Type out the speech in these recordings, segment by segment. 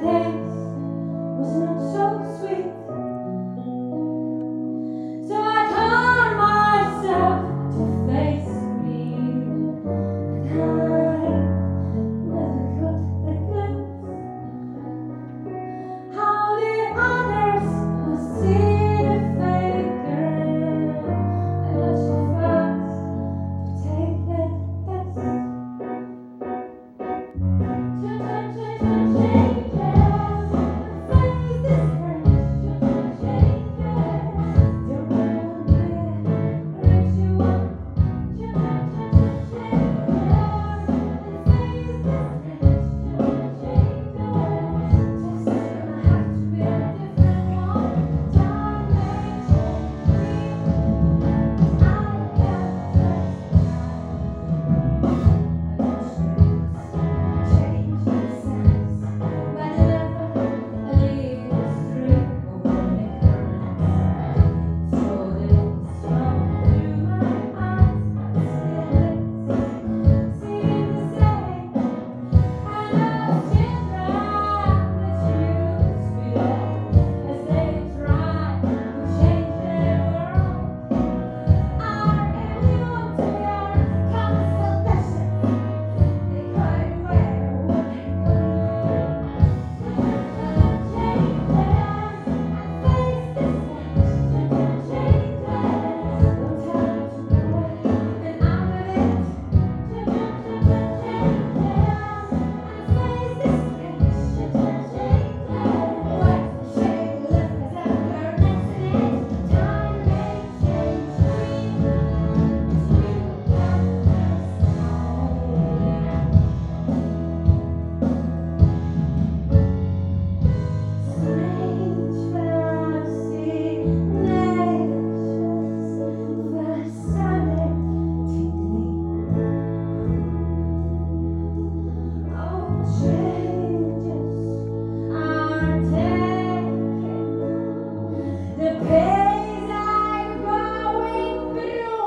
there.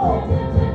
Oh,